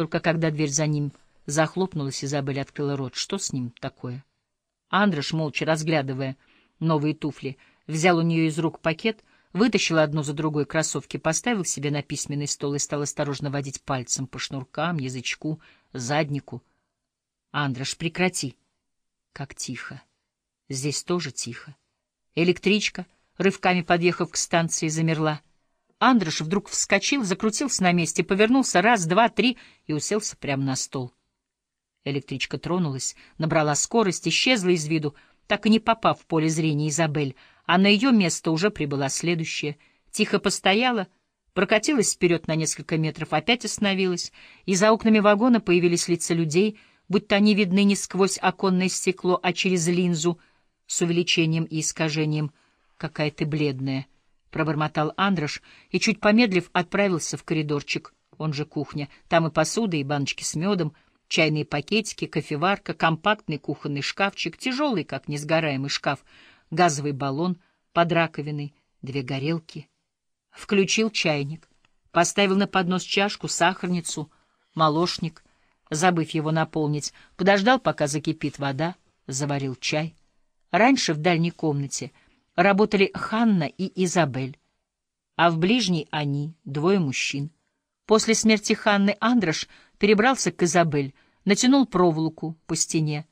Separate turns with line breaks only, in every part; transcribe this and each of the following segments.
Только когда дверь за ним захлопнулась, Изабель открыла рот. Что с ним такое? Андрош, молча разглядывая новые туфли, взял у нее из рук пакет, вытащил одну за другой кроссовки, поставил себе на письменный стол и стал осторожно водить пальцем по шнуркам, язычку, заднику. Андрош, прекрати. Как тихо. Здесь тоже тихо. Электричка, рывками подъехав к станции, замерла. Андрош вдруг вскочил, закрутился на месте, повернулся раз, два, три и уселся прямо на стол. Электричка тронулась, набрала скорость, исчезла из виду, так и не попав в поле зрения Изабель, а на ее место уже прибыла следующая. Тихо постояла, прокатилась вперед на несколько метров, опять остановилась, и за окнами вагона появились лица людей, будто они видны не сквозь оконное стекло, а через линзу с увеличением и искажением. «Какая ты бледная!» — пробормотал Андрош и, чуть помедлив, отправился в коридорчик, он же кухня. Там и посуда, и баночки с медом — чайные пакетики, кофеварка, компактный кухонный шкафчик, тяжелый, как несгораемый шкаф, газовый баллон под раковиной, две горелки. Включил чайник, поставил на поднос чашку, сахарницу, молочник, забыв его наполнить, подождал, пока закипит вода, заварил чай. Раньше в дальней комнате работали Ханна и Изабель, а в ближней они, двое мужчин. После смерти Ханны Андрош перебрался к Изабель, натянул проволоку по стене,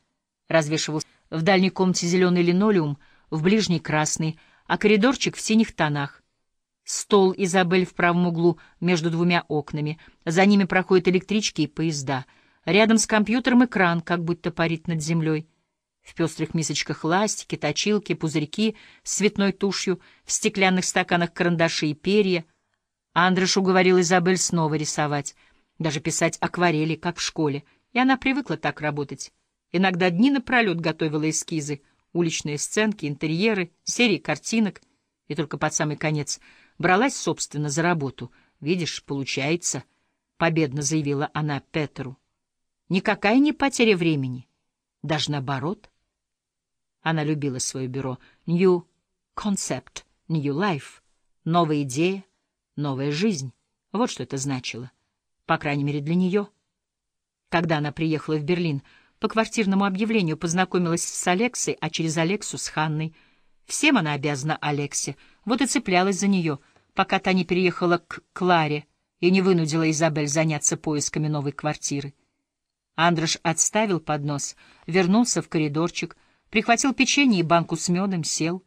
развешивал в дальней комнате зеленый линолеум, в ближней красный, а коридорчик в синих тонах. Стол Изабель в правом углу между двумя окнами. За ними проходят электрички и поезда. Рядом с компьютером экран, как будто парит над землей. В пестрых мисочках ластики, точилки, пузырьки с цветной тушью, в стеклянных стаканах карандаши и перья. Андрош уговорил Изабель снова рисовать — даже писать акварели, как в школе, и она привыкла так работать. Иногда дни напролет готовила эскизы, уличные сценки, интерьеры, серии картинок, и только под самый конец бралась, собственно, за работу. «Видишь, получается», — победно заявила она Петру. «Никакая не потеря времени, даже наоборот». Она любила свое бюро. New Concept, New Life, новая идея, новая жизнь. Вот что это значило по крайней мере для нее. Когда она приехала в Берлин, по квартирному объявлению познакомилась с Алексой, а через Алексу с Ханной. Всем она обязана Алексе, вот и цеплялась за нее, пока та не переехала к Кларе и не вынудила Изабель заняться поисками новой квартиры. Андрош отставил поднос, вернулся в коридорчик, прихватил печенье и банку с медом, сел.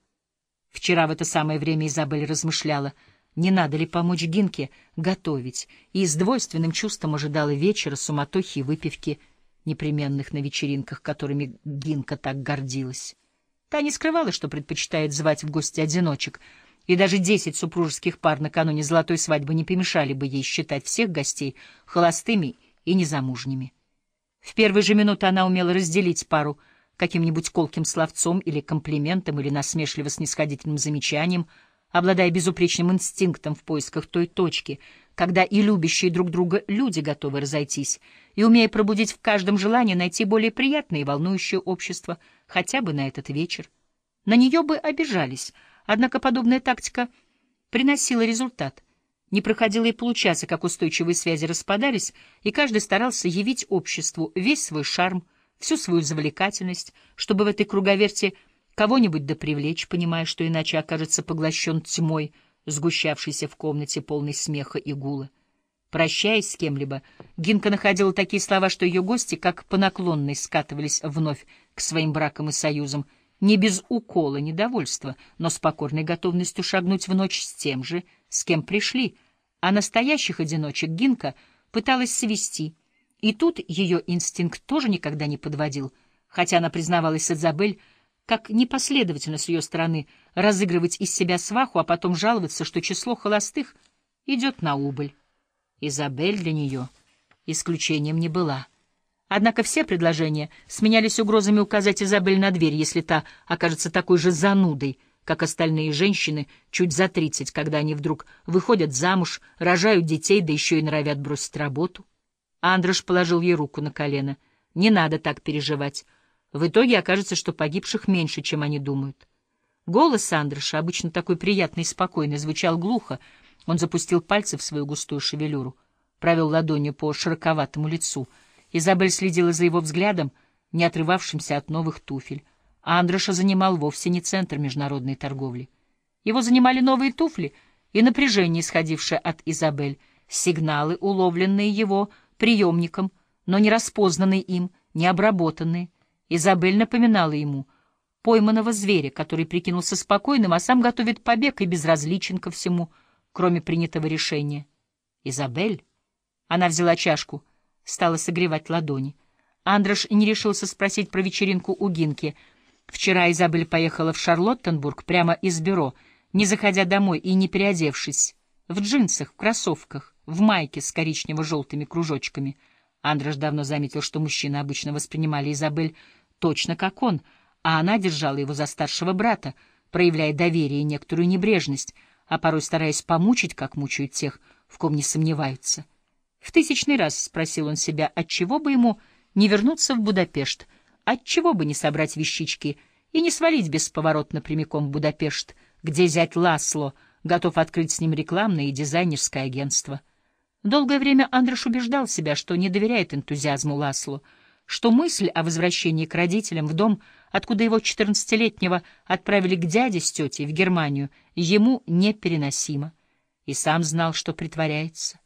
Вчера в это самое время Изабель размышляла — не надо ли помочь Гинке готовить, и с двойственным чувством ожидала вечера, суматохи и выпивки, непременных на вечеринках, которыми Гинка так гордилась. Та не скрывала, что предпочитает звать в гости одиночек, и даже десять супружеских пар накануне золотой свадьбы не помешали бы ей считать всех гостей холостыми и незамужними. В первые же минуты она умела разделить пару каким-нибудь колким словцом или комплиментом или насмешливо-снисходительным замечанием — обладая безупречным инстинктом в поисках той точки, когда и любящие друг друга люди готовы разойтись, и умея пробудить в каждом желание найти более приятное и волнующее общество хотя бы на этот вечер. На нее бы обижались, однако подобная тактика приносила результат. Не проходило и получаса, как устойчивые связи распадались, и каждый старался явить обществу весь свой шарм, всю свою завлекательность, чтобы в этой круговерте — кого-нибудь да привлечь, понимая, что иначе окажется поглощен тьмой, сгущавшейся в комнате полной смеха и гула. Прощаясь с кем-либо, Гинка находила такие слова, что ее гости, как по наклонной, скатывались вновь к своим бракам и союзам, не без укола недовольства, но с покорной готовностью шагнуть в ночь с тем же, с кем пришли, а настоящих одиночек Гинка пыталась свести, и тут ее инстинкт тоже никогда не подводил, хотя она признавалась Изабель, как непоследовательно с ее стороны разыгрывать из себя сваху, а потом жаловаться, что число холостых идет на убыль. Изабель для нее исключением не была. Однако все предложения сменялись угрозами указать Изабель на дверь, если та окажется такой же занудой, как остальные женщины чуть за тридцать, когда они вдруг выходят замуж, рожают детей, да еще и норовят бросить работу. Андрош положил ей руку на колено. «Не надо так переживать». В итоге окажется, что погибших меньше, чем они думают. Голос Сандерша, обычно такой приятный и спокойный, звучал глухо. Он запустил пальцы в свою густую шевелюру. провел ладонью по широковатому лицу. Изабель следила за его взглядом, не отрывавшимся от новых туфель. А Андреша занимал вовсе не центр международной торговли. Его занимали новые туфли и напряжение, исходившее от Изабель, сигналы, уловленные его приемником, но не распознанные им, не обработанные. Изабель напоминала ему пойманного зверя, который прикинулся спокойным, а сам готовит побег и безразличен ко всему, кроме принятого решения. Изабель? Она взяла чашку, стала согревать ладони. Андрош не решился спросить про вечеринку у Гинки. Вчера Изабель поехала в Шарлоттенбург прямо из бюро, не заходя домой и не переодевшись, в джинсах, в кроссовках, в майке с коричнево-желтыми кружочками. Андрош давно заметил, что мужчины обычно воспринимали Изабель точно как он, а она держала его за старшего брата, проявляя доверие и некоторую небрежность, а порой стараясь помучить, как мучают тех, в ком не сомневаются. В тысячный раз спросил он себя, отчего бы ему не вернуться в Будапешт, отчего бы не собрать вещички и не свалить бесповоротно прямиком в Будапешт, где зять Ласло готов открыть с ним рекламное и дизайнерское агентство. Долгое время Андреш убеждал себя, что не доверяет энтузиазму Ласло, что мысль о возвращении к родителям в дом, откуда его четырнадцатилетнего отправили к дяде с тетей в Германию, ему непереносима, и сам знал, что притворяется.